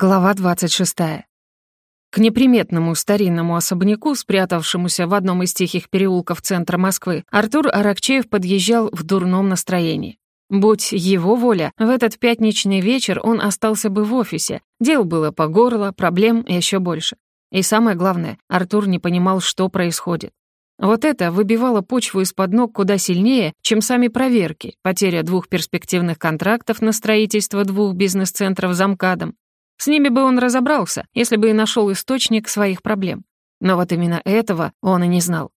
Глава 26. К неприметному старинному особняку, спрятавшемуся в одном из тихих переулков центра Москвы, Артур Аракчеев подъезжал в дурном настроении. Будь его воля, в этот пятничный вечер он остался бы в офисе. Дел было по горло, проблем еще больше. И самое главное, Артур не понимал, что происходит. Вот это выбивало почву из-под ног куда сильнее, чем сами проверки, потеря двух перспективных контрактов на строительство двух бизнес-центров за МКАДом, с ними бы он разобрался, если бы и нашел источник своих проблем. Но вот именно этого он и не знал.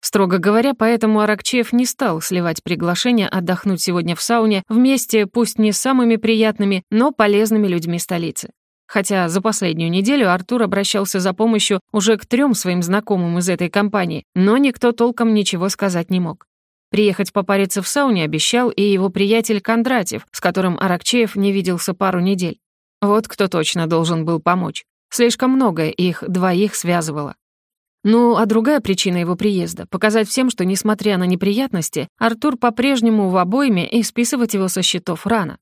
Строго говоря, поэтому Аракчеев не стал сливать приглашение отдохнуть сегодня в сауне вместе, пусть не с самыми приятными, но полезными людьми столицы. Хотя за последнюю неделю Артур обращался за помощью уже к трем своим знакомым из этой компании, но никто толком ничего сказать не мог. Приехать попариться в сауне обещал и его приятель Кондратьев, с которым Аракчеев не виделся пару недель. Вот кто точно должен был помочь. Слишком многое их двоих связывало. Ну, а другая причина его приезда — показать всем, что, несмотря на неприятности, Артур по-прежнему в обойме и списывать его со счетов рано.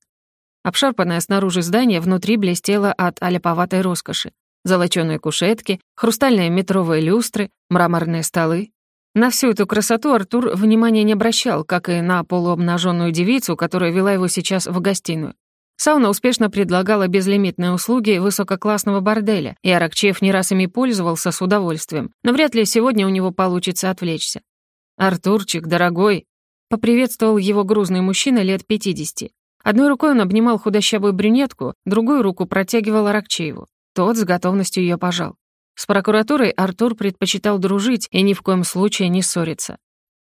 Обшарпанное снаружи здание внутри блестело от аляповатой роскоши. Золочёные кушетки, хрустальные метровые люстры, мраморные столы. На всю эту красоту Артур внимания не обращал, как и на полуобнаженную девицу, которая вела его сейчас в гостиную. Сауна успешно предлагала безлимитные услуги высококлассного борделя, и Аракчеев не раз ими пользовался с удовольствием, но вряд ли сегодня у него получится отвлечься. «Артурчик, дорогой!» — поприветствовал его грузный мужчина лет 50. Одной рукой он обнимал худощавую брюнетку, другую руку протягивал Аракчееву. Тот с готовностью ее пожал. С прокуратурой Артур предпочитал дружить и ни в коем случае не ссориться.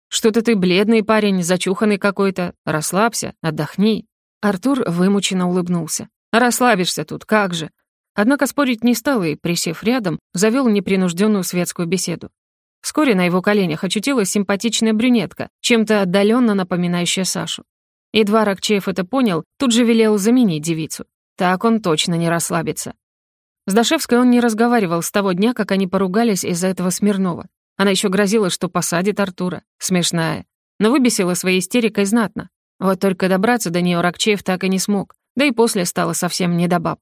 «Что-то ты бледный парень, зачуханный какой-то. Расслабься, отдохни», Артур вымученно улыбнулся. «Расслабишься тут, как же!» Однако спорить не стал и, присев рядом, завел непринужденную светскую беседу. Вскоре на его коленях очутилась симпатичная брюнетка, чем-то отдаленно напоминающая Сашу. Едва Рокчеев это понял, тут же велел заменить девицу. Так он точно не расслабится. С Дашевской он не разговаривал с того дня, как они поругались из-за этого Смирнова. Она еще грозила, что посадит Артура. Смешная. Но выбесила своей истерикой знатно. Вот только добраться до нее Рокчеев так и не смог, да и после стало совсем не до баб.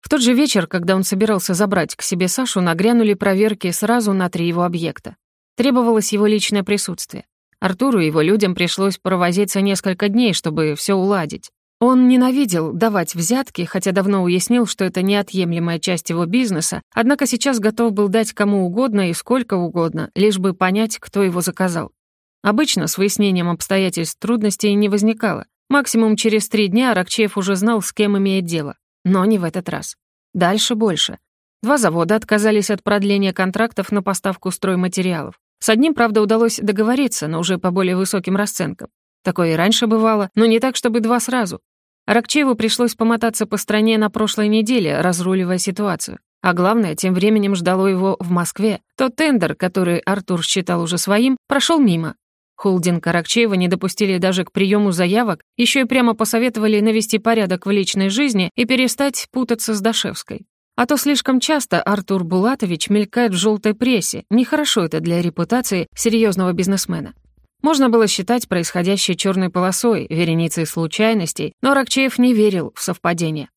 В тот же вечер, когда он собирался забрать к себе Сашу, нагрянули проверки сразу на три его объекта. Требовалось его личное присутствие. Артуру и его людям пришлось провозиться несколько дней, чтобы все уладить. Он ненавидел давать взятки, хотя давно уяснил, что это неотъемлемая часть его бизнеса, однако сейчас готов был дать кому угодно и сколько угодно, лишь бы понять, кто его заказал. Обычно с выяснением обстоятельств трудностей не возникало. Максимум через три дня Рокчеев уже знал, с кем имеет дело. Но не в этот раз. Дальше больше. Два завода отказались от продления контрактов на поставку стройматериалов. С одним, правда, удалось договориться, но уже по более высоким расценкам. Такое и раньше бывало, но не так, чтобы два сразу. Рокчееву пришлось помотаться по стране на прошлой неделе, разруливая ситуацию. А главное, тем временем ждало его в Москве. Тот тендер, который Артур считал уже своим, прошел мимо, Холдинг Аракчеева не допустили даже к приему заявок, еще и прямо посоветовали навести порядок в личной жизни и перестать путаться с Дашевской. А то слишком часто Артур Булатович мелькает в желтой прессе, нехорошо это для репутации серьезного бизнесмена. Можно было считать происходящее черной полосой, вереницей случайностей, но Ракчеев не верил в совпадение.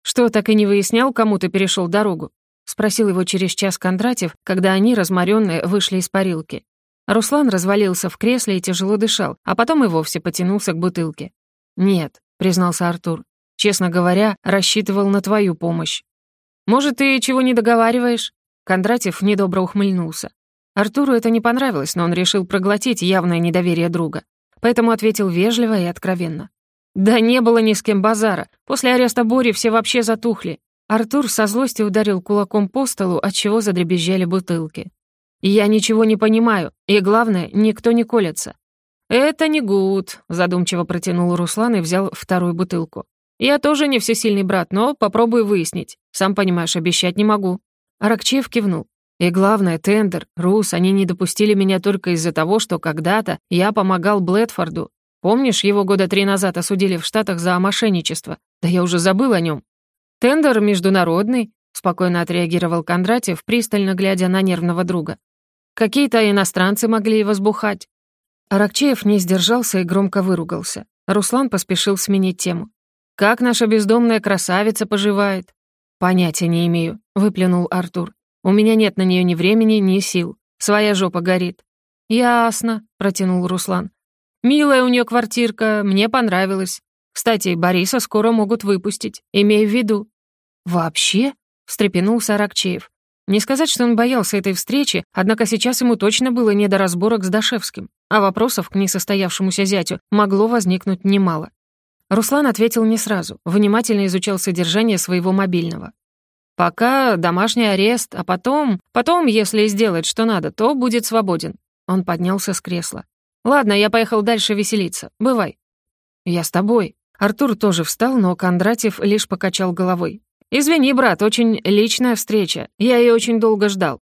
«Что, так и не выяснял, кому ты перешел дорогу?» — спросил его через час Кондратьев, когда они, разморенные, вышли из парилки. Руслан развалился в кресле и тяжело дышал, а потом и вовсе потянулся к бутылке. «Нет», — признался Артур. «Честно говоря, рассчитывал на твою помощь». «Может, ты чего не договариваешь?» Кондратьев недобро ухмыльнулся. Артуру это не понравилось, но он решил проглотить явное недоверие друга. Поэтому ответил вежливо и откровенно. «Да не было ни с кем базара. После ареста Бори все вообще затухли». Артур со злостью ударил кулаком по столу, отчего задребезжали бутылки. «Я ничего не понимаю, и главное, никто не колется». «Это не гуд», — задумчиво протянул Руслан и взял вторую бутылку. «Я тоже не всесильный брат, но попробую выяснить. Сам понимаешь, обещать не могу». Аракчеев кивнул. «И главное, тендер, Рус, они не допустили меня только из-за того, что когда-то я помогал Блэдфорду. Помнишь, его года три назад осудили в Штатах за мошенничество? Да я уже забыл о нем. Тендер международный», — спокойно отреагировал Кондратьев, пристально глядя на нервного друга. Какие-то иностранцы могли и возбухать. Аракчеев не сдержался и громко выругался. Руслан поспешил сменить тему. «Как наша бездомная красавица поживает?» «Понятия не имею», — выплюнул Артур. «У меня нет на нее ни времени, ни сил. Своя жопа горит». «Ясно», — протянул Руслан. «Милая у нее квартирка, мне понравилось. Кстати, Бориса скоро могут выпустить, имей в виду». «Вообще?» — встрепенулся Аракчеев. Не сказать, что он боялся этой встречи, однако сейчас ему точно было не до разборок с Дашевским, а вопросов к несостоявшемуся зятю могло возникнуть немало. Руслан ответил не сразу, внимательно изучал содержание своего мобильного. «Пока домашний арест, а потом... Потом, если сделать что надо, то будет свободен». Он поднялся с кресла. «Ладно, я поехал дальше веселиться. Бывай». «Я с тобой». Артур тоже встал, но Кондратьев лишь покачал головой. «Извини, брат, очень личная встреча. Я ее очень долго ждал.